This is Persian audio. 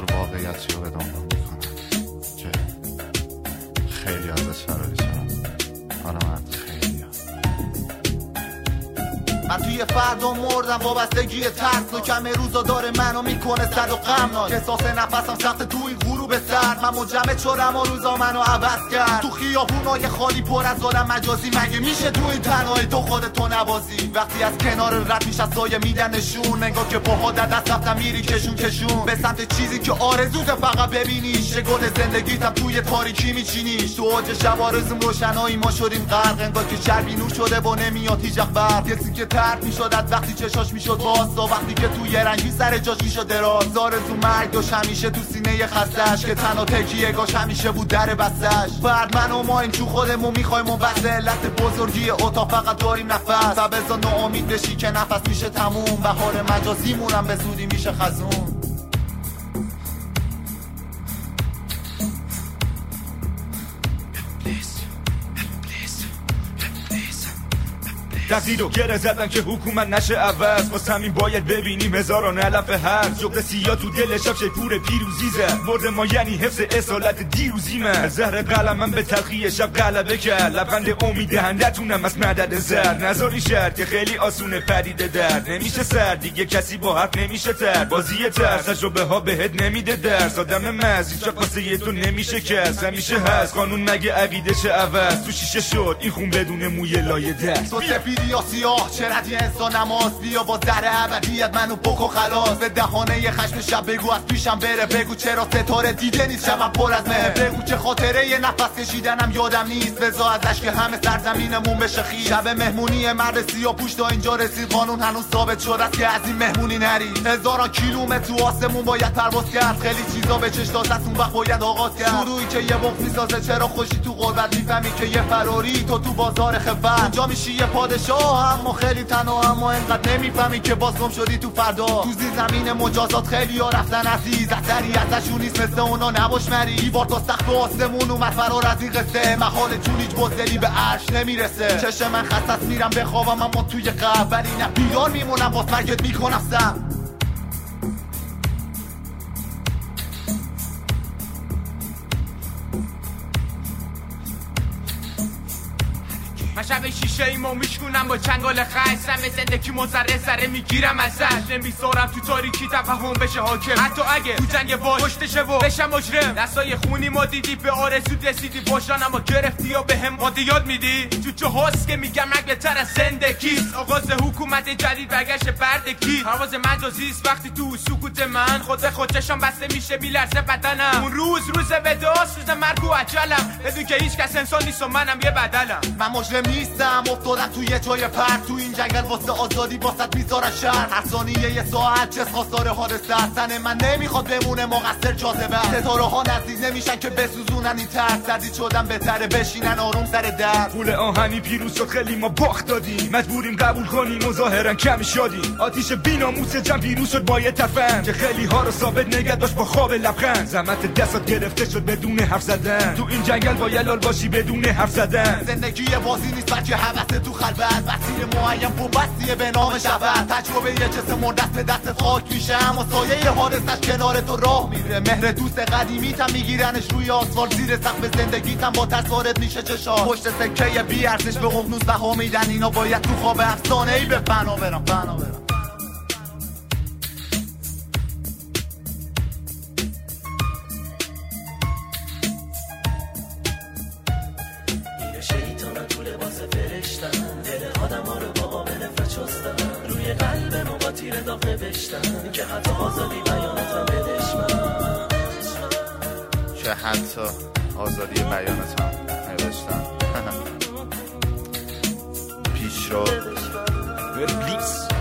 بار واقعیتی رو به دنبال می‌کنم. که خیلی ازش فراری شدم آره من خیلی من توی فردا مردم وابستگی ترس. و کم روزا داره منو می‌کنه صد و غمناک احساس نفسم سخت توی غروب سرد من مجمع شدم و روزا منو عوض کرد. تو خیابونای خالی پر از آدم مجازی. مگه میشه تو این تنهایی تو خودتو نبازی؟ وقتی از کنار رد میش از سایه میدن نشون. نگاه که پاها در دست رفتم میری کشون کشون. به سمت چیزی که آرزوت فقط ببینیش. گل زندگیتم توی تاریکی میچینیش. تو اوج شب آرزوم روشنایی ما شدیم غرق. انگار که چربی نور شده و نمیاد هیچ برق کسی که ترد می‌شد از وقتی چشاش می‌شد باز. تا وقتی که توی رنگی سر جاش می‌شد دراز. آرزو مرگ داشت همیشه تو سینه خستش که تنها تکیه گاش همیشه بود در بستش فرد من و ما این تو خودمون می‌خوایم و بس علت بزرگی اتاق فقط داریم نفس. و بزا ناامید بشی که نفس میشه تموم. بهار مجازیمونم به زودی میشه خزون. دستی رو گره زدن که حکومت نشه عوض. واسه همین باید ببینیم هزاران علف هر. جغد سیا تو دل شب پور پیروزی زد مرد ما یعنی حفظ اصالت دیروزی من زهر قلمم به تلخی شب غلبه کرد. لبخند امید دهندتونم از مدد زر. نظاری شد که خیلی آسونه پریده در نمیشه سر دیگه کسی با حرف نمیشه تر. بازی ترس تجربه ها بهت نمیده درس. آدم مزی چه قاسه تو نمیشه کس همیشه هست. قانون مگه عقیدش عوض؟ تو شیشه شد. این خون بدون موی لایه دست. تو سفیدی یا سیاه چه ردی انسان نماز بیا با در ابدیت منو بکو خلاص. به دهانه خشم شب بگو از پیشم بره بگو. چرا ستاره دیده نیست؟ شب پر از مه. بگو چه خاطره یه نفس کشیدنم یادم نیست. بزا ازش که همه سرزمینمون بشه خیز شب مهمونی مرد سیاه پوش تا اینجا رسید. قانون هنوز ثابت شده است که از این مهمونی نری هزاران کیلومتر تو آسمون باید پرواز کرد. خیلی چیزا به چش داد اون وقت باید آغاز کرد. شروعی که یه بغض می‌سازه چرا خوشی تو قربت می‌فهمی که یه فراری تو تو بازار خفت. اونجا میشی یه پادشاه اما خیلی تنها اما انقدر نمی‌فهمی که باز گم شدی تو فردا. تو زیر زمین مجازات خیلی ها رفتن عزیز. اثری ازشون نیست مثل اونا نباش مری. دیوار تا سخت و آسمون اومد فرار از این قصه. محال چون هیچ بزدلی به عرش نمی‌رسه. چشم من خستت میرم بخوابم اما توی قبل ولی نه بیدار میمونم باز مرگت می‌کنم سم شب شیشه ایمو میشکونم با چنگال خش سم زندگی مزره سره می‌گیرم ازش. نمی‌ذارم تو تاریکی تفهم بشه حاکم. حتی اگه تو جنگ وای پشتشه و بشم مجرم. دستای خونی ما دیدی به آرزو رسیدی. باشان اما گرفتی یا به هم یاد میدی؟ تو چه هست که میگم رنگ بهتر از زندگیست آغاز حکومت جدید برگشت بردگی پرواز مجازیست وقتی تو سکوت من. خود خودشان بسته میشه میلرزه بدنم. اون روز روز وداست روز مرگ و عجلم. بدون که هیچ کس انسان نیست و منم یه بدلم. من مجرم نیستم افتادم توی جای پرد تو این جنگل واسه آزادی واسط می‌ذارن شهر. هر ثانیه یه ساعت چه خواستار حادثه هستن من نمی‌خواد بمونه مقصر جاذبه ستاره ها نزدیک نمیشن که بسوزونن این ترس زدید شدن بهتره بشینن آروم سر در. پول آهنی پیروز شد خیلی ما باخت دادیم. مجبوریم قبول کنیم و ظاهرا کمی شادیم. آتیش بیناموس جمع پیروز شد با یه تفن که خیلی ها رو ثابت نگه داشت با خواب لبخند. زحمت دستات گرفته شد بدون حرف زدن. تو این جنگل با لال باشی بدون حرف زدن. زندگی یه بازی نیست. بلکه حوث تو خلوت مسیر معین بوبستیه به نام شود تجربه یه جسم مردست به دست خاک میشه. اما سایه حادثش کنار تو راه میره. مهر دوست قدیمیتم میگیرنش روی آسفالت. زیر سقف زندگیتم با ترس وارد میشه چشا پشت سکه بی ارزش به ققنوس بها میدن. اینا باید تو خواب افسانه ای به فنا برم. فنا برم. نوشتم که حتی آزادی بیانتم بدشمن چه حتی آزادی بیانتم نوشتم. پیش رو. لیس